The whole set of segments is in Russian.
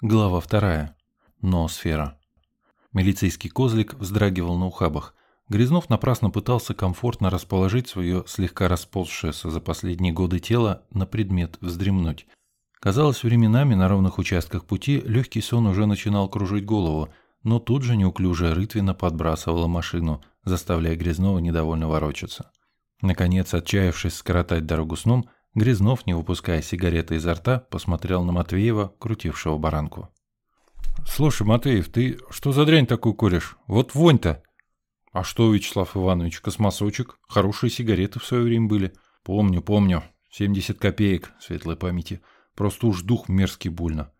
Глава вторая. Ноосфера. Милицейский козлик вздрагивал на ухабах. Грязнов напрасно пытался комфортно расположить свое слегка расползшееся за последние годы тело на предмет вздремнуть. Казалось, временами на ровных участках пути легкий сон уже начинал кружить голову, но тут же неуклюжая рытвина подбрасывала машину, заставляя Грязнова недовольно ворочаться. Наконец, отчаявшись скоротать дорогу сном, Грязнов, не выпуская сигареты изо рта, посмотрел на Матвеева, крутившего баранку. «Слушай, Матвеев, ты что за дрянь такую куришь? Вот вонь-то!» «А что, Вячеслав Иванович, космосочек? Хорошие сигареты в свое время были». «Помню, помню. 70 копеек, светлой памяти. Просто уж дух мерзкий больно».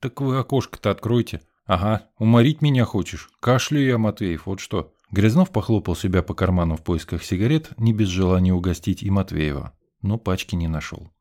«Так вы окошко-то откройте». «Ага, уморить меня хочешь? Кашляю я, Матвеев, вот что». Грязнов похлопал себя по карману в поисках сигарет, не без желания угостить и Матвеева но пачки не нашел.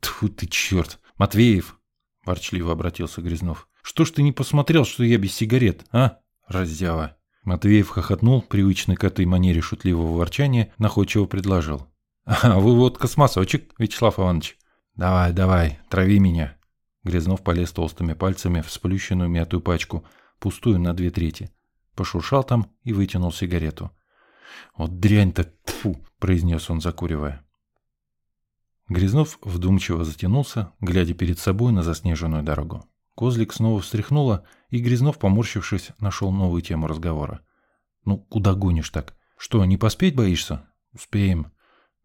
Тьфу ты черт! Матвеев! Ворчливо обратился Грязнов. Что ж ты не посмотрел, что я без сигарет, а? Раздява. Матвеев хохотнул, привычной к этой манере шутливого ворчания, находчиво предложил. «А вы вот космосочек, Вячеслав Иванович. Давай, давай, трави меня». Грязнов полез толстыми пальцами в сплющенную мятую пачку, пустую на две трети. Пошуршал там и вытянул сигарету. «Вот дрянь-то, тфу!» – произнес он, закуривая. Грязнов вдумчиво затянулся, глядя перед собой на заснеженную дорогу. Козлик снова встряхнуло, и Грязнов, поморщившись, нашел новую тему разговора. «Ну, куда гонишь так? Что, не поспеть боишься?» «Успеем.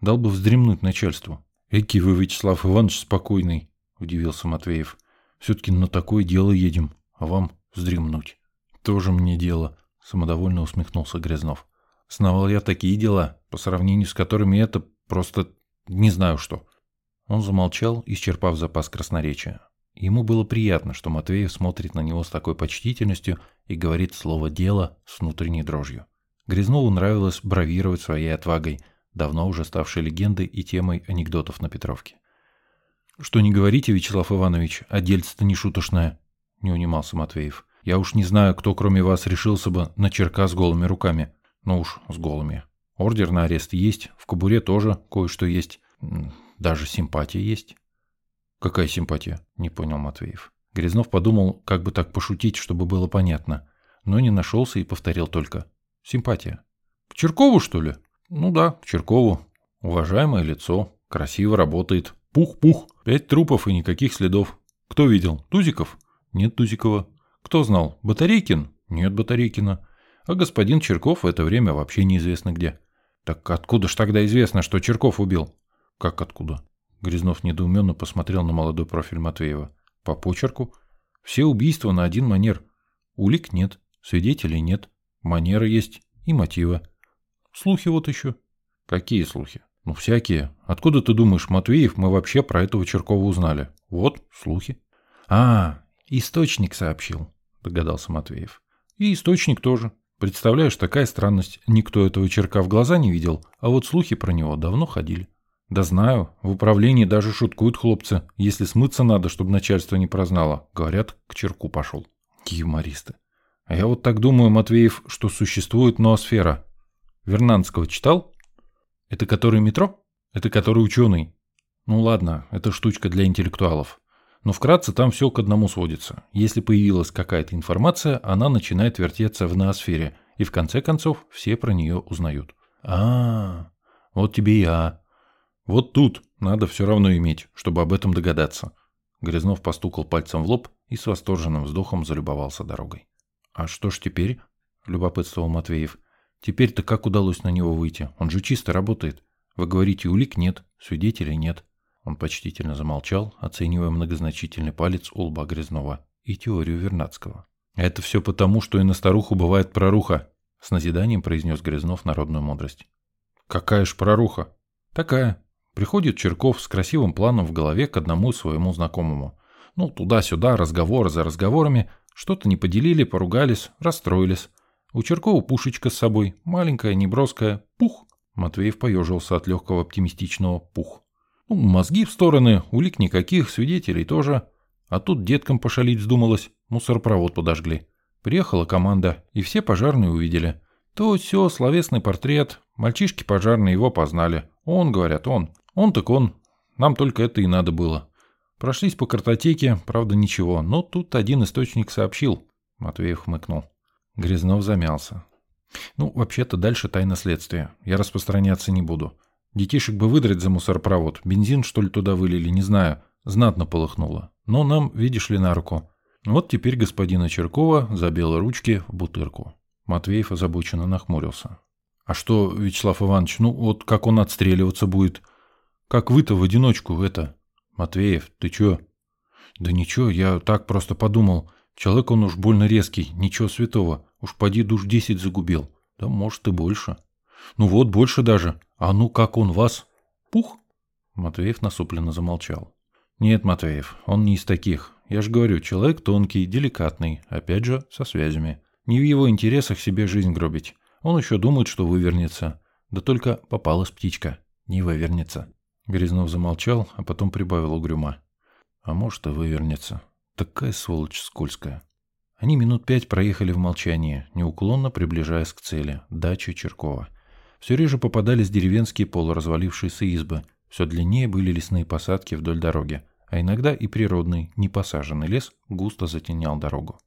Дал бы вздремнуть начальству». «Эки вы, Вячеслав Иванович, спокойный», — удивился Матвеев. «Все-таки на такое дело едем, а вам вздремнуть». «Тоже мне дело», — самодовольно усмехнулся Грязнов. «Сновал я такие дела, по сравнению с которыми это просто не знаю что». Он замолчал, исчерпав запас красноречия. Ему было приятно, что Матвеев смотрит на него с такой почтительностью и говорит слово «дело» с внутренней дрожью. Грязнову нравилось бравировать своей отвагой, давно уже ставшей легендой и темой анекдотов на Петровке. «Что не говорите, Вячеслав Иванович, а дельце-то не шуточное», — не унимался Матвеев. «Я уж не знаю, кто кроме вас решился бы на черка с голыми руками. Ну уж, с голыми. Ордер на арест есть, в кобуре тоже кое-что есть. Даже симпатия есть. Какая симпатия? Не понял Матвеев. Грязнов подумал, как бы так пошутить, чтобы было понятно, но не нашелся и повторил только. Симпатия. К Черкову, что ли? Ну да, к Черкову. Уважаемое лицо, красиво работает. Пух-пух, пять трупов и никаких следов. Кто видел? Тузиков? Нет Тузикова. Кто знал? Батарейкин? Нет Батарейкина. А господин Черков в это время вообще неизвестно где. Так откуда ж тогда известно, что Черков убил? Как откуда? Грязнов недоуменно посмотрел на молодой профиль Матвеева. По почерку. Все убийства на один манер. Улик нет, свидетелей нет, манера есть и мотива. Слухи вот еще. Какие слухи? Ну, всякие. Откуда ты думаешь, Матвеев, мы вообще про этого Черкова узнали? Вот, слухи. А, источник сообщил, догадался Матвеев. И источник тоже. Представляешь, такая странность. Никто этого черка в глаза не видел, а вот слухи про него давно ходили. Да знаю, в управлении даже шуткуют хлопцы, если смыться надо, чтобы начальство не прознало. Говорят, к черку пошел. Юмористы. А я вот так думаю, Матвеев, что существует ноосфера. Вернанского читал? Это который метро? Это который ученый? Ну ладно, это штучка для интеллектуалов. Но вкратце там все к одному сводится. Если появилась какая-то информация, она начинает вертеться в ноосфере, и в конце концов все про нее узнают. А, -а, вот тебе и а. Вот тут надо все равно иметь, чтобы об этом догадаться. Грязнов постукал пальцем в лоб и с восторженным вздохом залюбовался дорогой. «А что ж теперь?» – любопытствовал Матвеев. «Теперь-то как удалось на него выйти? Он же чисто работает. Вы говорите, улик нет, свидетелей нет». Он почтительно замолчал, оценивая многозначительный палец у лба Грязнова и теорию Вернадского. «Это все потому, что и на старуху бывает проруха», – с назиданием произнес Грязнов народную мудрость. «Какая ж проруха?» «Такая. Приходит Черков с красивым планом в голове к одному своему знакомому. Ну, туда-сюда, разговоры за разговорами. Что-то не поделили, поругались, расстроились. У Черкова пушечка с собой, маленькая, неброская. Пух! Матвеев поежился от легкого оптимистичного пух. Ну, мозги в стороны, улик никаких, свидетелей тоже. А тут деткам пошалить вздумалось, мусоропровод подожгли. Приехала команда, и все пожарные увидели. То все, словесный портрет, мальчишки пожарные его познали. Он, говорят, он. Он так он. Нам только это и надо было. Прошлись по картотеке, правда ничего, но тут один источник сообщил. Матвеев хмыкнул. Грязнов замялся. Ну, вообще-то дальше тайна следствия. Я распространяться не буду. Детишек бы выдрать за мусоропровод. Бензин, что ли, туда вылили, не знаю. Знатно полыхнуло. Но нам, видишь ли, на руку. Вот теперь господина Черкова забила ручки в бутырку. Матвеев озабоченно нахмурился. А что, Вячеслав Иванович, ну вот как он отстреливаться будет? Как вы-то в одиночку это? Матвеев, ты чё? Да ничего, я так просто подумал. Человек он уж больно резкий, ничего святого. Уж поди душ десять загубил. Да может и больше. Ну вот, больше даже. А ну как он вас? Пух? Матвеев насупленно замолчал. Нет, Матвеев, он не из таких. Я же говорю, человек тонкий, деликатный, опять же, со связями. Не в его интересах себе жизнь гробить. Он еще думает, что вывернется. Да только попалась птичка. Не вывернется. Грязнов замолчал, а потом прибавил угрюма. А может и вывернется. Такая сволочь скользкая. Они минут пять проехали в молчании, неуклонно приближаясь к цели – даче Черкова. Все реже попадались деревенские полуразвалившиеся избы, все длиннее были лесные посадки вдоль дороги, а иногда и природный, непосаженный лес густо затенял дорогу.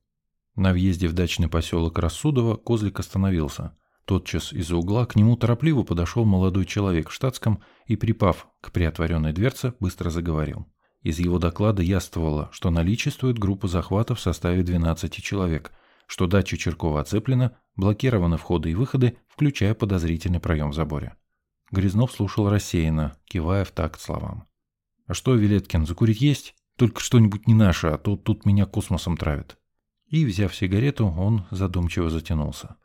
На въезде в дачный поселок Рассудово Козлик остановился. Тотчас из-за угла к нему торопливо подошел молодой человек в штатском и, припав к приотворенной дверце, быстро заговорил. Из его доклада яствовало, что наличествует группа захвата в составе 12 человек, что дача Черкова оцеплена, блокированы входы и выходы, включая подозрительный проем в заборе. Грязнов слушал рассеянно, кивая в такт словам. «А что, Вилеткин, закурить есть? Только что-нибудь не наше, а то тут меня космосом травят». И, взяв сигарету, он задумчиво затянулся.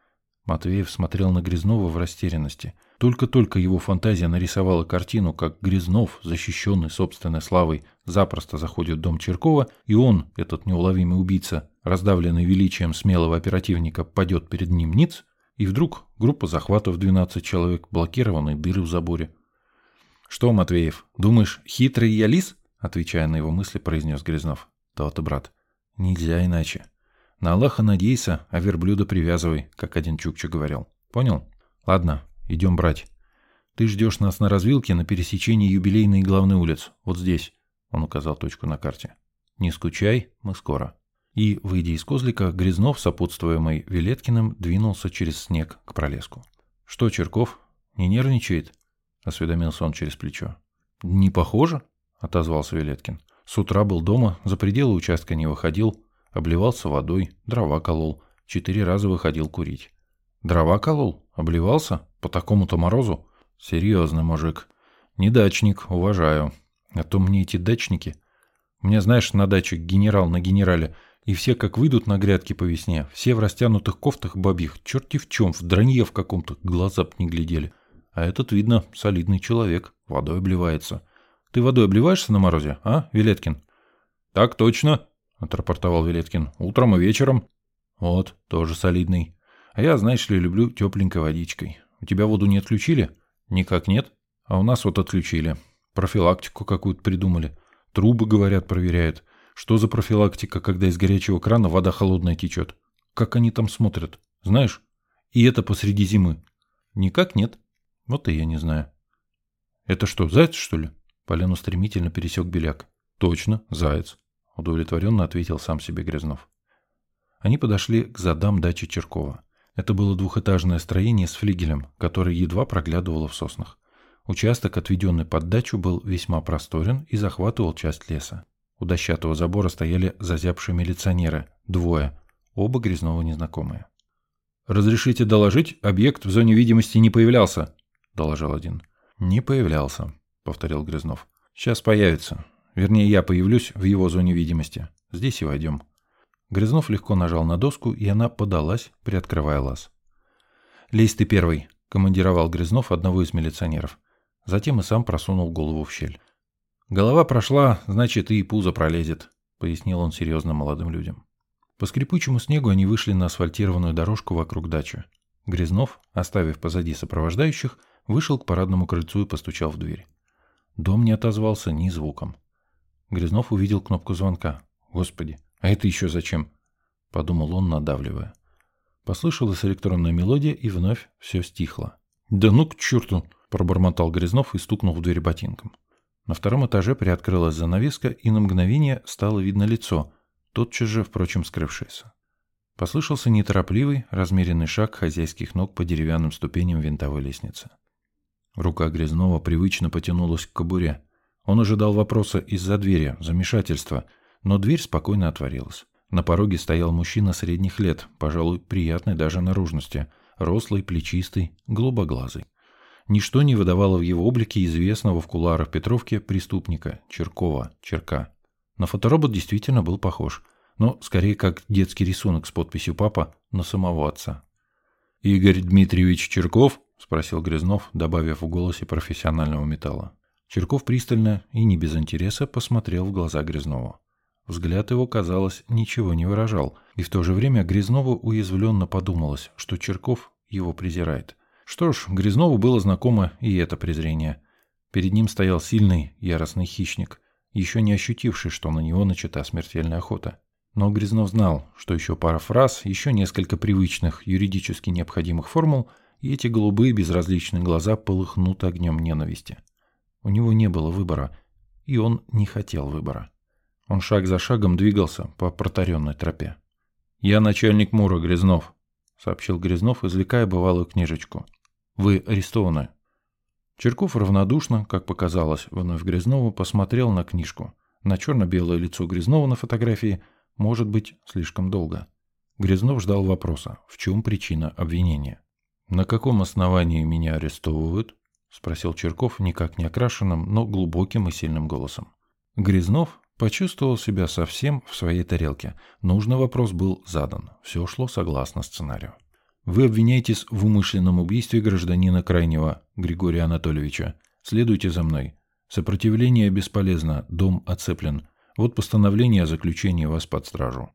Матвеев смотрел на Грязнова в растерянности. Только-только его фантазия нарисовала картину, как Грязнов, защищенный собственной славой, запросто заходит в дом Черкова, и он, этот неуловимый убийца, раздавленный величием смелого оперативника, падет перед ним ниц, и вдруг группа захватов 12 человек, блокированные дыры в заборе. «Что, Матвеев, думаешь, хитрый я лис?» Отвечая на его мысли, произнес Грязнов. «То-то, брат, нельзя иначе. На Аллаха надейся, а верблюда привязывай, как один Чукча говорил. Понял? Ладно, идем брать. Ты ждешь нас на развилке на пересечении юбилейной и главной улиц. Вот здесь. Он указал точку на карте. Не скучай, мы скоро. И, выйдя из козлика, Грязнов, сопутствуемый Вилеткиным, двинулся через снег к пролеску. «Что, Черков, не нервничает?» — осведомился он через плечо. «Не похоже?» — отозвался Вилеткин. «С утра был дома, за пределы участка не выходил. Обливался водой, дрова колол, четыре раза выходил курить. Дрова колол? Обливался? По такому-то морозу? Серьезно, мужик. Не дачник, уважаю. А то мне эти дачники... Мне, знаешь, на даче генерал на генерале, и все как выйдут на грядки по весне, все в растянутых кофтах бабьих, черти в чем, в дранье в каком-то, глаза б не глядели. А этот, видно, солидный человек, водой обливается. Ты водой обливаешься на морозе, а, Вилеткин? Так точно, отрапортовал Велеткин. «Утром и вечером». «Вот, тоже солидный. А я, знаешь ли, люблю тепленькой водичкой. У тебя воду не отключили?» «Никак нет. А у нас вот отключили. Профилактику какую-то придумали. Трубы, говорят, проверяют. Что за профилактика, когда из горячего крана вода холодная течет? Как они там смотрят? Знаешь? И это посреди зимы. Никак нет. Вот и я не знаю. Это что, заяц, что ли? Полену стремительно пересек беляк. Точно, заяц удовлетворенно ответил сам себе Грязнов. Они подошли к задам дачи Черкова. Это было двухэтажное строение с флигелем, который едва проглядывало в соснах. Участок, отведенный под дачу, был весьма просторен и захватывал часть леса. У дощатого забора стояли зазябшие милиционеры, двое, оба Грязнова незнакомые. «Разрешите доложить, объект в зоне видимости не появлялся», — доложил один. «Не появлялся», — повторил Грязнов. «Сейчас появится. Вернее, я появлюсь в его зоне видимости. Здесь и войдем. Грязнов легко нажал на доску, и она подалась, приоткрывая лаз. «Лезь ты первый», — командировал Грязнов одного из милиционеров. Затем и сам просунул голову в щель. «Голова прошла, значит, и пузо пролезет», — пояснил он серьезно молодым людям. По скрипучему снегу они вышли на асфальтированную дорожку вокруг дачи. Грязнов, оставив позади сопровождающих, вышел к парадному крыльцу и постучал в дверь. Дом не отозвался ни звуком. Грязнов увидел кнопку звонка. «Господи, а это еще зачем?» — подумал он, надавливая. Послышалась электронная мелодия, и вновь все стихло. «Да ну к черту!» — пробормотал Грязнов и стукнул в дверь ботинком. На втором этаже приоткрылась занавеска, и на мгновение стало видно лицо, тотчас же, впрочем, скрывшееся. Послышался неторопливый, размеренный шаг хозяйских ног по деревянным ступеням винтовой лестницы. Рука Грязнова привычно потянулась к кобуре. Он ожидал вопроса из-за двери, замешательства, но дверь спокойно отворилась. На пороге стоял мужчина средних лет, пожалуй, приятной даже наружности, рослый, плечистый, голубоглазый. Ничто не выдавало в его облике известного в кулуарах Петровки преступника, Черкова, Черка. На фоторобот действительно был похож, но скорее как детский рисунок с подписью «папа» на самого отца. «Игорь Дмитриевич Черков?» – спросил Грязнов, добавив в голосе профессионального металла. Черков пристально и не без интереса посмотрел в глаза Грязнову. Взгляд его, казалось, ничего не выражал, и в то же время Грязнову уязвленно подумалось, что Черков его презирает. Что ж, Грязнову было знакомо и это презрение. Перед ним стоял сильный, яростный хищник, еще не ощутивший, что на него начата смертельная охота. Но Грязнов знал, что еще пара фраз, еще несколько привычных, юридически необходимых формул, и эти голубые безразличные глаза полыхнут огнем ненависти. У него не было выбора, и он не хотел выбора. Он шаг за шагом двигался по протаренной тропе. «Я начальник Мура, Грязнов», — сообщил Грязнов, извлекая бывалую книжечку. «Вы арестованы». Черков равнодушно, как показалось вновь Грязнову, посмотрел на книжку. На черно-белое лицо Грязнова на фотографии, может быть, слишком долго. Грязнов ждал вопроса, в чем причина обвинения. «На каком основании меня арестовывают?» — спросил Черков никак не окрашенным, но глубоким и сильным голосом. Грязнов, Почувствовал себя совсем в своей тарелке. Нужный вопрос был задан. Все шло согласно сценарию. Вы обвиняетесь в умышленном убийстве гражданина Крайнего Григория Анатольевича. Следуйте за мной. Сопротивление бесполезно, дом оцеплен. Вот постановление о заключении вас под стражу.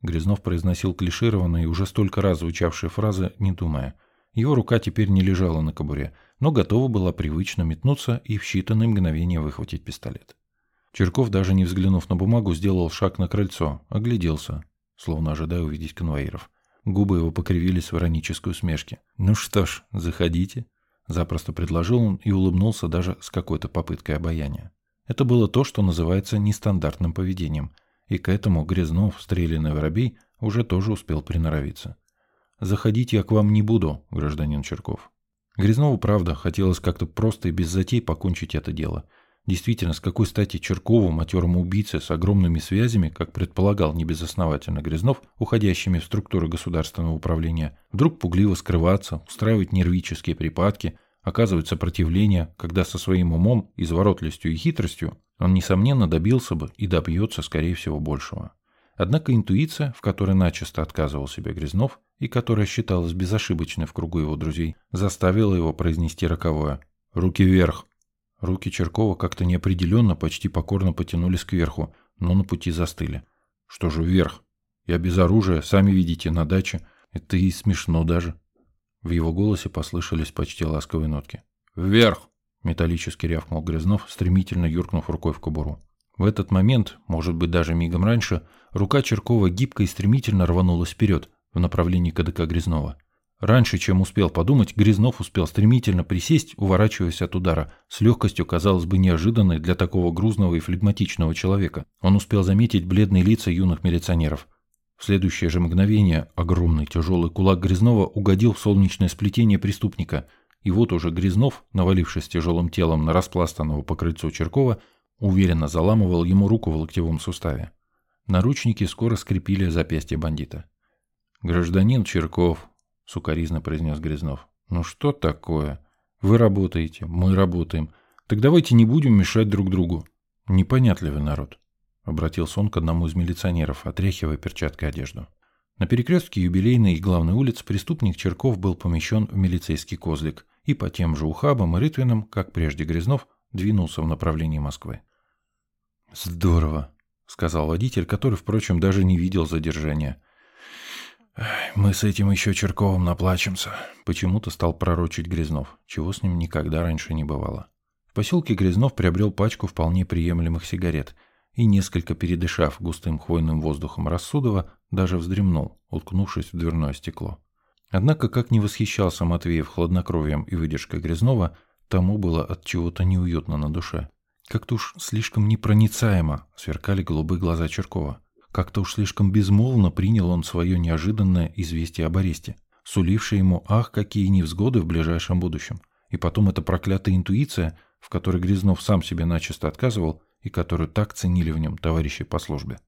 Грязнов произносил клишированные, уже столько раз звучавшие фразы, не думая. Его рука теперь не лежала на кобуре, но готова была привычно метнуться и в считанные мгновения выхватить пистолет. Черков, даже не взглянув на бумагу, сделал шаг на крыльцо, огляделся, словно ожидая увидеть конвоиров. Губы его покривились в иронической усмешке. «Ну что ж, заходите», — запросто предложил он и улыбнулся даже с какой-то попыткой обаяния. Это было то, что называется нестандартным поведением, и к этому Грязнов, стрелянный воробей, уже тоже успел приноровиться. «Заходить я к вам не буду, гражданин Черков». Грязнову, правда, хотелось как-то просто и без затей покончить это дело — Действительно, с какой стати Черкову, матерому убийце с огромными связями, как предполагал небезосновательно Грязнов, уходящими в структуры государственного управления, вдруг пугливо скрываться, устраивать нервические припадки, оказывать сопротивление, когда со своим умом, изворотливостью и хитростью он, несомненно, добился бы и добьется, скорее всего, большего. Однако интуиция, в которой начисто отказывал себе Грязнов и которая считалась безошибочной в кругу его друзей, заставила его произнести роковое «Руки вверх!» Руки Черкова как-то неопределенно, почти покорно потянулись кверху, но на пути застыли. Что же вверх? Я без оружия, сами видите, на даче. Это и смешно даже. В его голосе послышались почти ласковые нотки. «Вверх!» — металлически рявкнул Грязнов, стремительно юркнув рукой в кобуру. В этот момент, может быть даже мигом раньше, рука Черкова гибко и стремительно рванулась вперед, в направлении КДК Грязнова. Раньше, чем успел подумать, Грязнов успел стремительно присесть, уворачиваясь от удара, с легкостью, казалось бы, неожиданной для такого грузного и флегматичного человека. Он успел заметить бледные лица юных милиционеров. В следующее же мгновение огромный тяжелый кулак Грязнова угодил в солнечное сплетение преступника, и вот уже Грязнов, навалившись тяжелым телом на распластанного по крыльцу Черкова, уверенно заламывал ему руку в локтевом суставе. Наручники скоро скрепили запястье бандита. «Гражданин Черков», сукоризно произнес Грязнов. «Ну что такое? Вы работаете, мы работаем. Так давайте не будем мешать друг другу. Непонятливый народ», — обратился он к одному из милиционеров, отряхивая перчаткой одежду. На перекрестке юбилейной и главной улиц преступник Черков был помещен в милицейский козлик и по тем же ухабам и рытвинам, как прежде Грязнов, двинулся в направлении Москвы. «Здорово», — сказал водитель, который, впрочем, даже не видел задержания. «Мы с этим еще Черковым наплачемся», — почему-то стал пророчить Грязнов, чего с ним никогда раньше не бывало. В поселке Грязнов приобрел пачку вполне приемлемых сигарет и, несколько передышав густым хвойным воздухом Рассудова, даже вздремнул, уткнувшись в дверное стекло. Однако, как не восхищался Матвеев хладнокровием и выдержкой Грязнова, тому было от чего-то неуютно на душе. Как-то уж слишком непроницаемо сверкали голубые глаза Черкова. Как-то уж слишком безмолвно принял он свое неожиданное известие об аресте, сулившее ему ах, какие невзгоды в ближайшем будущем. И потом эта проклятая интуиция, в которой Грязнов сам себе начисто отказывал, и которую так ценили в нем товарищи по службе.